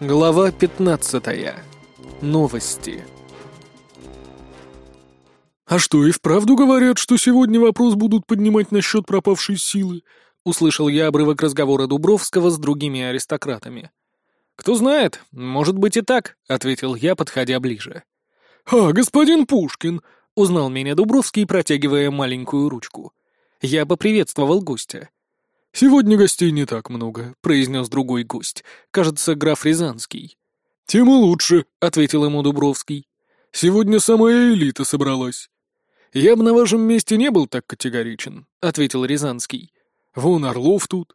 Глава 15. Новости. «А что, и вправду говорят, что сегодня вопрос будут поднимать насчет пропавшей силы?» — услышал я обрывок разговора Дубровского с другими аристократами. «Кто знает, может быть и так», — ответил я, подходя ближе. «А, господин Пушкин!» — узнал меня Дубровский, протягивая маленькую ручку. Я поприветствовал гостя. «Сегодня гостей не так много», — произнес другой гость. Кажется, граф Рязанский. «Тем лучше», — ответил ему Дубровский. «Сегодня самая элита собралась». «Я бы на вашем месте не был так категоричен», — ответил Рязанский. «Вон Орлов тут».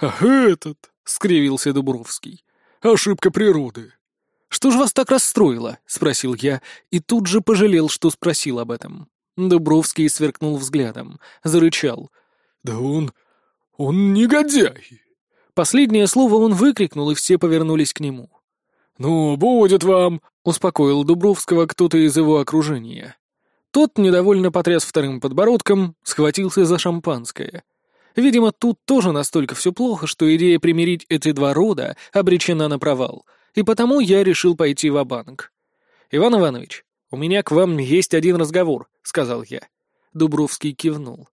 «Ах, этот!» — скривился Дубровский. «Ошибка природы». «Что ж вас так расстроило?» — спросил я, и тут же пожалел, что спросил об этом. Дубровский сверкнул взглядом, зарычал. «Да он «Он негодяй!» Последнее слово он выкрикнул, и все повернулись к нему. «Ну, будет вам!» — успокоил Дубровского кто-то из его окружения. Тот недовольно потряс вторым подбородком, схватился за шампанское. Видимо, тут тоже настолько все плохо, что идея примирить эти два рода обречена на провал, и потому я решил пойти в банк «Иван Иванович, у меня к вам есть один разговор», — сказал я. Дубровский кивнул.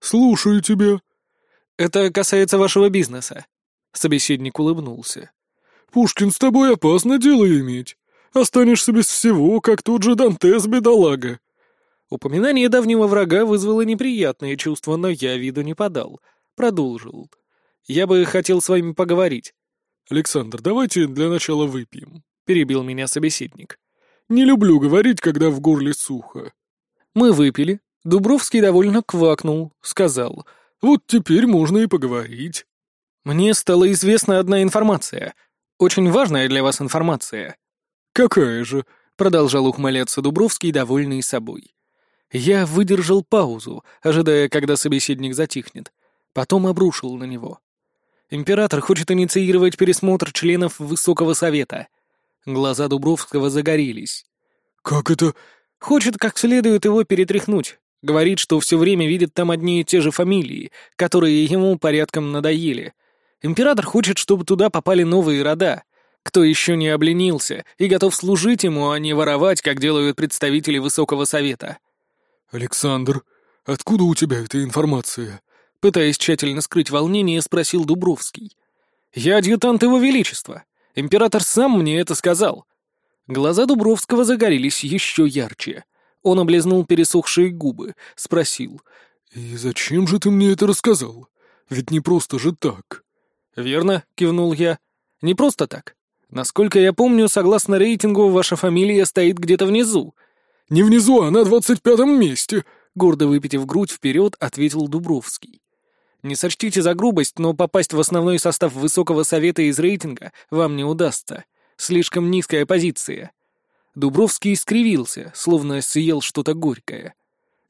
«Слушаю тебя», это касается вашего бизнеса». Собеседник улыбнулся. «Пушкин, с тобой опасно дело иметь. Останешься без всего, как тот же Дантес, бедолага». Упоминание давнего врага вызвало неприятные чувства, но я виду не подал. Продолжил. «Я бы хотел с вами поговорить». «Александр, давайте для начала выпьем», — перебил меня собеседник. «Не люблю говорить, когда в горле сухо». Мы выпили. Дубровский довольно квакнул, сказал — вот теперь можно и поговорить. Мне стала известна одна информация. Очень важная для вас информация. Какая же? Продолжал ухмыляться Дубровский, довольный собой. Я выдержал паузу, ожидая, когда собеседник затихнет. Потом обрушил на него. Император хочет инициировать пересмотр членов Высокого Совета. Глаза Дубровского загорелись. «Как это?» «Хочет как следует его перетряхнуть. Говорит, что все время видит там одни и те же фамилии, которые ему порядком надоели. Император хочет, чтобы туда попали новые рода. Кто еще не обленился и готов служить ему, а не воровать, как делают представители Высокого Совета. «Александр, откуда у тебя эта информация?» Пытаясь тщательно скрыть волнение, спросил Дубровский. «Я адъютант его величества. Император сам мне это сказал». Глаза Дубровского загорелись еще ярче. Он облизнул пересохшие губы, спросил. «И зачем же ты мне это рассказал? Ведь не просто же так». «Верно», — кивнул я. «Не просто так. Насколько я помню, согласно рейтингу, ваша фамилия стоит где-то внизу». «Не внизу, а на двадцать пятом месте», — гордо выпитив грудь вперед, ответил Дубровский. «Не сочтите за грубость, но попасть в основной состав Высокого Совета из рейтинга вам не удастся. Слишком низкая позиция. Дубровский искривился, словно съел что-то горькое.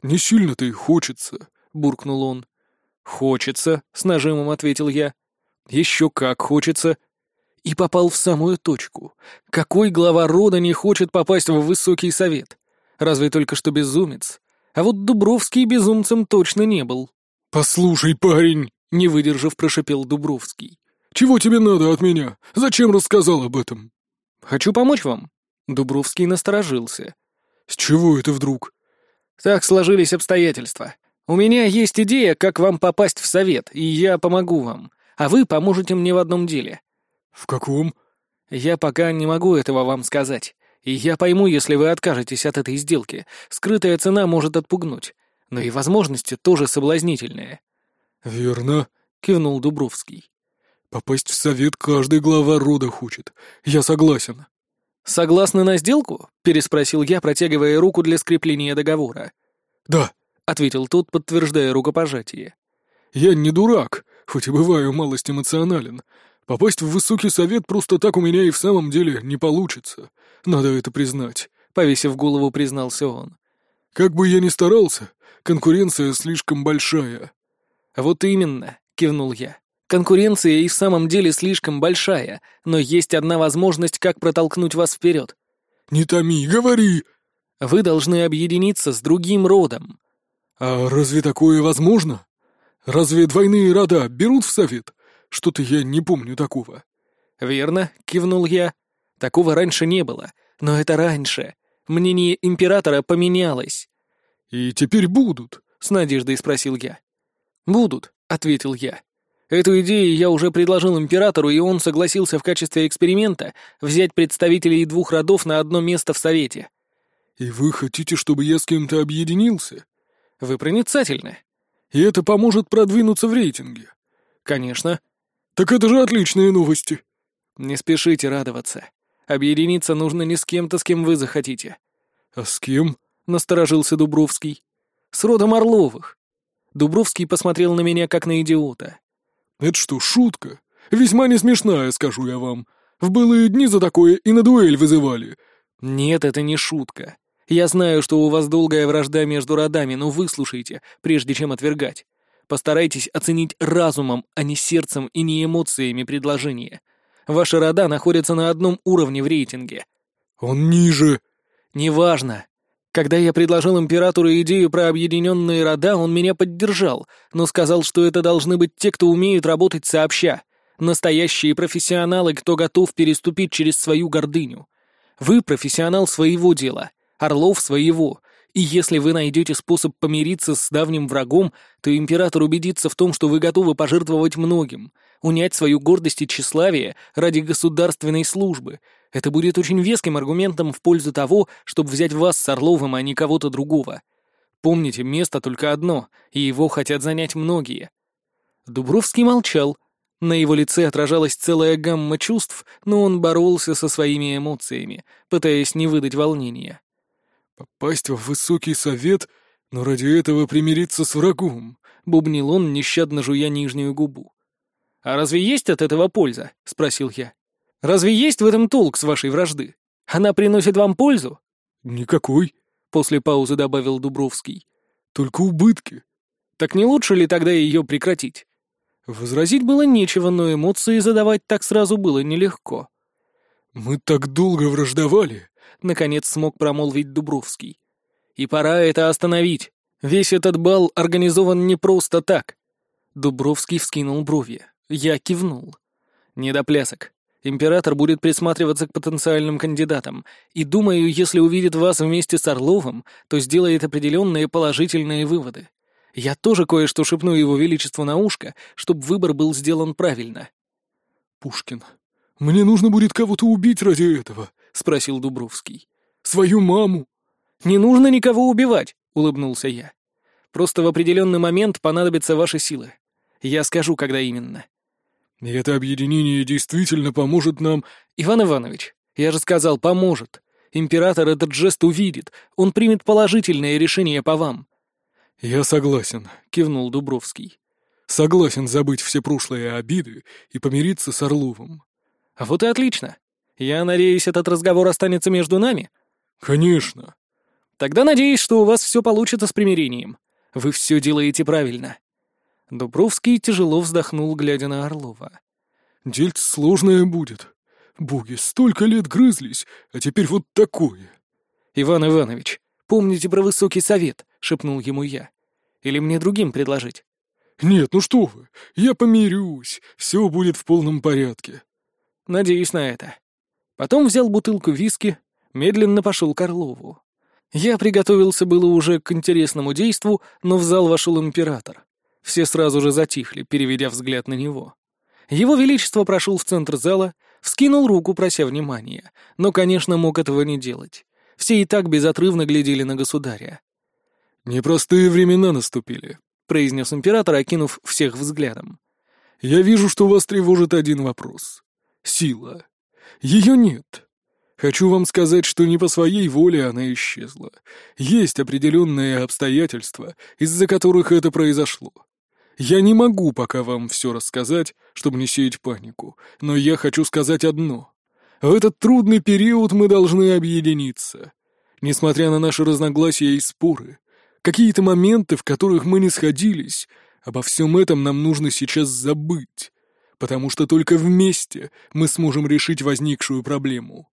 «Не сильно-то и хочется», — буркнул он. «Хочется», — с нажимом ответил я. «Еще как хочется». И попал в самую точку. Какой глава рода не хочет попасть в высокий совет? Разве только что безумец? А вот Дубровский безумцем точно не был. «Послушай, парень!» — не выдержав, прошипел Дубровский. «Чего тебе надо от меня? Зачем рассказал об этом?» «Хочу помочь вам», Дубровский насторожился. «С чего это вдруг?» «Так сложились обстоятельства. У меня есть идея, как вам попасть в совет, и я помогу вам. А вы поможете мне в одном деле». «В каком?» «Я пока не могу этого вам сказать. И я пойму, если вы откажетесь от этой сделки. Скрытая цена может отпугнуть. Но и возможности тоже соблазнительные». «Верно», — кивнул Дубровский. «Попасть в совет каждый глава рода хочет. Я согласен». «Согласны на сделку?» — переспросил я, протягивая руку для скрепления договора. «Да», — ответил тот, подтверждая рукопожатие. «Я не дурак, хоть и бываю малость эмоционален. Попасть в высокий совет просто так у меня и в самом деле не получится. Надо это признать», — повесив голову, признался он. «Как бы я ни старался, конкуренция слишком большая». «Вот именно», — кивнул я. Конкуренция и в самом деле слишком большая, но есть одна возможность, как протолкнуть вас вперед. «Не томи, говори!» Вы должны объединиться с другим родом. «А разве такое возможно? Разве двойные рода берут в совет? Что-то я не помню такого». «Верно», — кивнул я. «Такого раньше не было. Но это раньше. Мнение императора поменялось». «И теперь будут?» — с надеждой спросил я. «Будут», — ответил я. Эту идею я уже предложил императору, и он согласился в качестве эксперимента взять представителей двух родов на одно место в Совете. «И вы хотите, чтобы я с кем-то объединился?» «Вы проницательны». «И это поможет продвинуться в рейтинге?» «Конечно». «Так это же отличные новости». «Не спешите радоваться. Объединиться нужно не с кем-то, с кем вы захотите». «А с кем?» — насторожился Дубровский. «С родом Орловых». Дубровский посмотрел на меня, как на идиота. «Это что, шутка? Весьма не смешная, скажу я вам. В былые дни за такое и на дуэль вызывали». «Нет, это не шутка. Я знаю, что у вас долгая вражда между родами, но выслушайте, прежде чем отвергать. Постарайтесь оценить разумом, а не сердцем и не эмоциями предложения. Ваши рода находятся на одном уровне в рейтинге». «Он ниже». «Неважно. Когда я предложил императору идею про объединенные рода, он меня поддержал, но сказал, что это должны быть те, кто умеют работать сообща. Настоящие профессионалы, кто готов переступить через свою гордыню. Вы профессионал своего дела, Орлов своего, и если вы найдете способ помириться с давним врагом, то император убедится в том, что вы готовы пожертвовать многим, унять свою гордость и тщеславие ради государственной службы. Это будет очень веским аргументом в пользу того, чтобы взять вас с Орловым, а не кого-то другого. Помните, место только одно, и его хотят занять многие. Дубровский молчал. На его лице отражалась целая гамма чувств, но он боролся со своими эмоциями, пытаясь не выдать волнения. «Попасть в высокий совет, но ради этого примириться с врагом», — бубнил он, нещадно жуя нижнюю губу. «А разве есть от этого польза?» — спросил я. «Разве есть в этом толк с вашей вражды? Она приносит вам пользу?» «Никакой», — после паузы добавил Дубровский. «Только убытки». «Так не лучше ли тогда ее прекратить?» Возразить было нечего, но эмоции задавать так сразу было нелегко. «Мы так долго враждовали», — наконец смог промолвить Дубровский. «И пора это остановить. Весь этот бал организован не просто так». Дубровский вскинул брови. Я кивнул. «Не до плясок. Император будет присматриваться к потенциальным кандидатам, и, думаю, если увидит вас вместе с Орловым, то сделает определенные положительные выводы. Я тоже кое-что шепну его величеству на ушко, чтобы выбор был сделан правильно». «Пушкин, мне нужно будет кого-то убить ради этого», — спросил Дубровский. «Свою маму». «Не нужно никого убивать», — улыбнулся я. «Просто в определенный момент понадобятся ваши силы. Я скажу, когда именно». «И это объединение действительно поможет нам...» «Иван Иванович, я же сказал, поможет. Император этот жест увидит, он примет положительное решение по вам. «Я согласен», — кивнул Дубровский. «Согласен забыть все прошлые обиды и помириться с Орловым». «А вот и отлично. Я надеюсь, этот разговор останется между нами?» «Конечно». «Тогда надеюсь, что у вас все получится с примирением. Вы все делаете правильно». Дубровский тяжело вздохнул, глядя на Орлова. «Дельце сложное будет. Боги, столько лет грызлись, а теперь вот такое». «Иван Иванович, помните про высокий совет», — шепнул ему я. «Или мне другим предложить?» «Нет, ну что вы, я помирюсь, все будет в полном порядке». «Надеюсь на это». Потом взял бутылку виски, медленно пошел к Орлову. Я приготовился было уже к интересному действу, но в зал вошел император. Все сразу же затихли, переведя взгляд на него. Его Величество прошел в центр зала, вскинул руку, прося внимания, но, конечно, мог этого не делать. Все и так безотрывно глядели на государя. «Непростые времена наступили», — произнес император, окинув всех взглядом. «Я вижу, что вас тревожит один вопрос. Сила. Ее нет. Хочу вам сказать, что не по своей воле она исчезла. Есть определенные обстоятельства, из-за которых это произошло. Я не могу пока вам все рассказать, чтобы не сеять панику, но я хочу сказать одно. В этот трудный период мы должны объединиться. Несмотря на наши разногласия и споры, какие-то моменты, в которых мы не сходились, обо всем этом нам нужно сейчас забыть, потому что только вместе мы сможем решить возникшую проблему.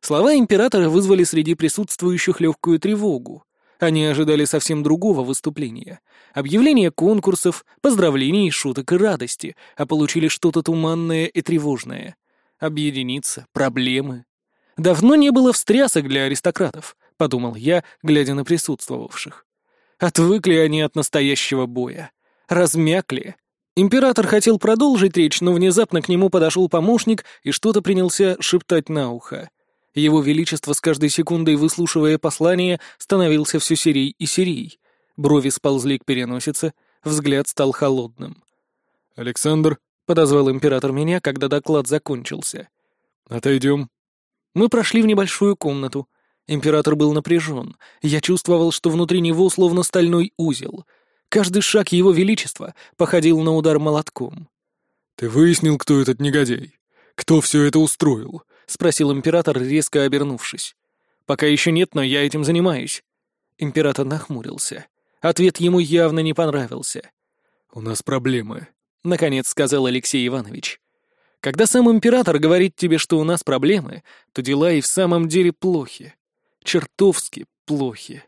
Слова императора вызвали среди присутствующих легкую тревогу. Они ожидали совсем другого выступления. Объявления конкурсов, поздравлений, шуток и радости, а получили что-то туманное и тревожное. объединиться, проблемы. Давно не было встрясок для аристократов, подумал я, глядя на присутствовавших. Отвыкли они от настоящего боя. Размякли. Император хотел продолжить речь, но внезапно к нему подошел помощник и что-то принялся шептать на ухо. Его Величество с каждой секундой, выслушивая послание, становился все серей и серей. Брови сползли к переносице, взгляд стал холодным. «Александр», — подозвал император меня, когда доклад закончился. «Отойдем». Мы прошли в небольшую комнату. Император был напряжен. Я чувствовал, что внутри него словно стальной узел. Каждый шаг его величества походил на удар молотком. «Ты выяснил, кто этот негодяй? Кто все это устроил?» — спросил император, резко обернувшись. «Пока еще нет, но я этим занимаюсь». Император нахмурился. Ответ ему явно не понравился. «У нас проблемы», — наконец сказал Алексей Иванович. «Когда сам император говорит тебе, что у нас проблемы, то дела и в самом деле плохи. Чертовски плохи».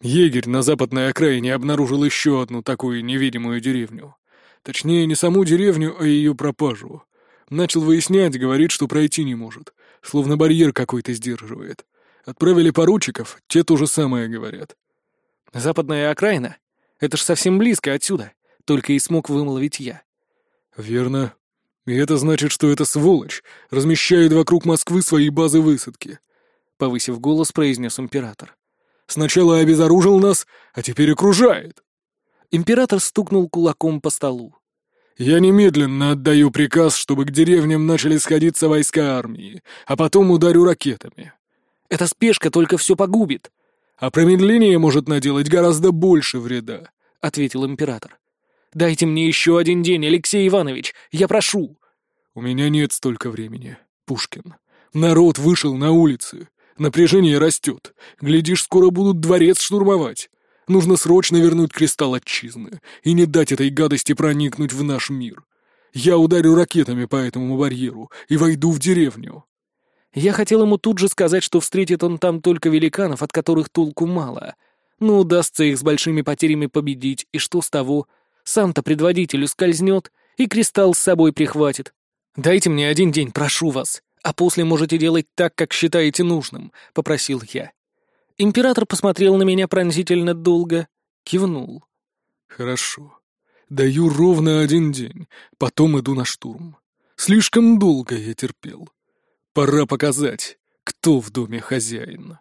Егерь на западной окраине обнаружил еще одну такую невидимую деревню. Точнее, не саму деревню, а ее пропажу. Начал выяснять, говорит, что пройти не может. Словно барьер какой-то сдерживает. Отправили поручиков, те то же самое говорят. Западная окраина? Это ж совсем близко отсюда. Только и смог вымолвить я. Верно. И это значит, что эта сволочь размещает вокруг Москвы свои базы высадки. Повысив голос, произнес император. Сначала обезоружил нас, а теперь окружает. Император стукнул кулаком по столу. Я немедленно отдаю приказ, чтобы к деревням начали сходиться войска армии, а потом ударю ракетами. Эта спешка только все погубит. А промедление может наделать гораздо больше вреда, — ответил император. Дайте мне еще один день, Алексей Иванович, я прошу. У меня нет столько времени, Пушкин. Народ вышел на улицы. Напряжение растет. Глядишь, скоро будут дворец штурмовать. Нужно срочно вернуть кристалл отчизны и не дать этой гадости проникнуть в наш мир. Я ударю ракетами по этому барьеру и войду в деревню». Я хотел ему тут же сказать, что встретит он там только великанов, от которых толку мало. Но удастся их с большими потерями победить, и что с того? Сам-то предводитель ускользнет, и кристалл с собой прихватит. Дайте мне один день, прошу вас, а после можете делать так, как считаете нужным», — попросил я. Император посмотрел на меня пронзительно долго, кивнул. «Хорошо. Даю ровно один день, потом иду на штурм. Слишком долго я терпел. Пора показать, кто в доме хозяин».